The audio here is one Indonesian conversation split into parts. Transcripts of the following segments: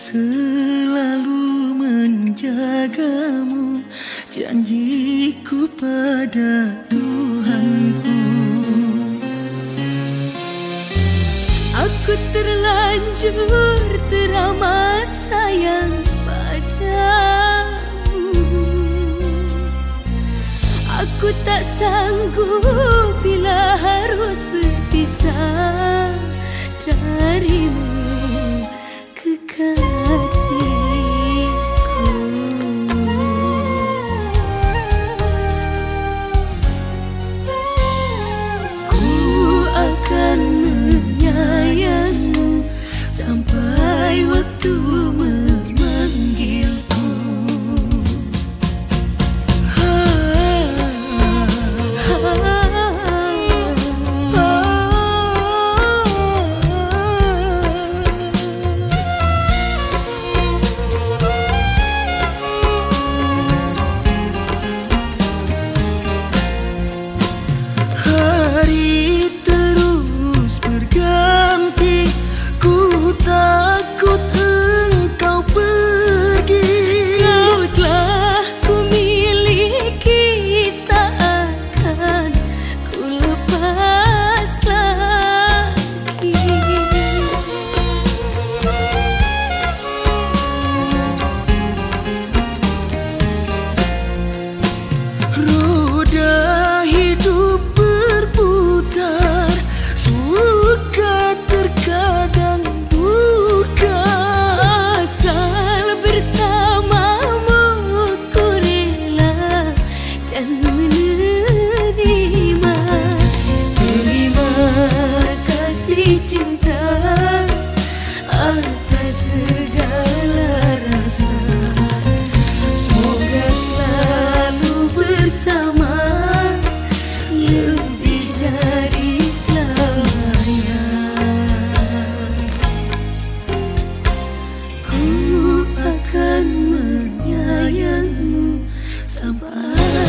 selalu menjagamu. Janjiku pada Tuhanku. Aku terlanjur teramat sayang padamu. Aku tak sanggup bila harus berpisah darimu. 真的。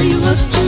you look